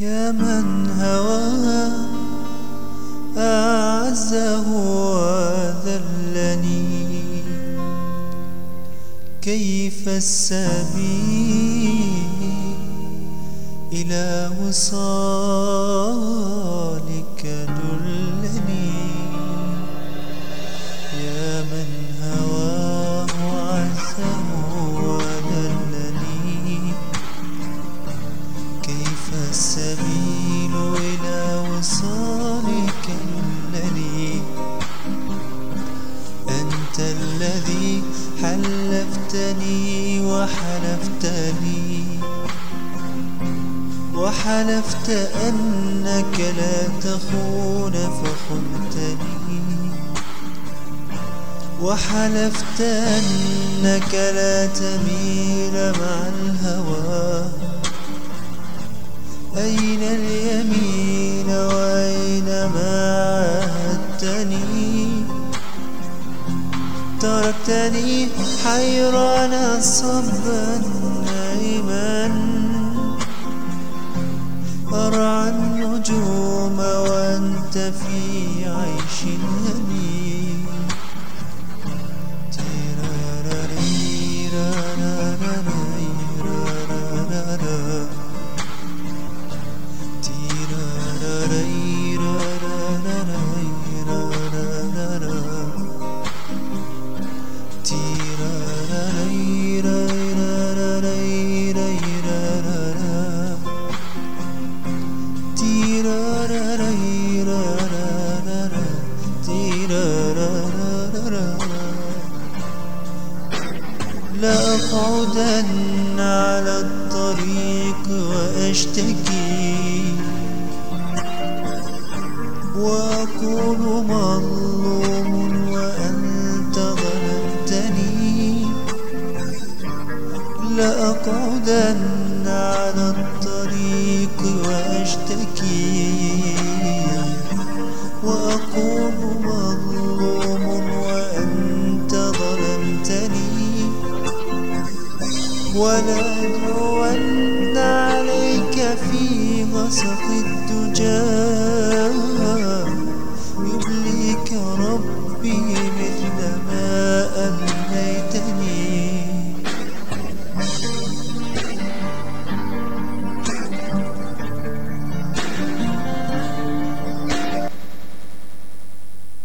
يا من هوى أعزه وذلني. كيف السبيل إلى وصالك؟ أنت الذي حلفتني وحلفتني وحلفت أنك لا تخون فخنتني وحلفت أنك لا تميل مع الهوى. أين اليمين وأين ما تركتني حيران صبا نائما أرعى النجوم وأنت في عيش لأقعدن على الطريق وأشتكي وأكون مظلوم وأنت ظلمتني. لأقعدن على الطريق وأكون مظلوم وأنت ظلمتني. ولأدعون عليك في غسق الدجى.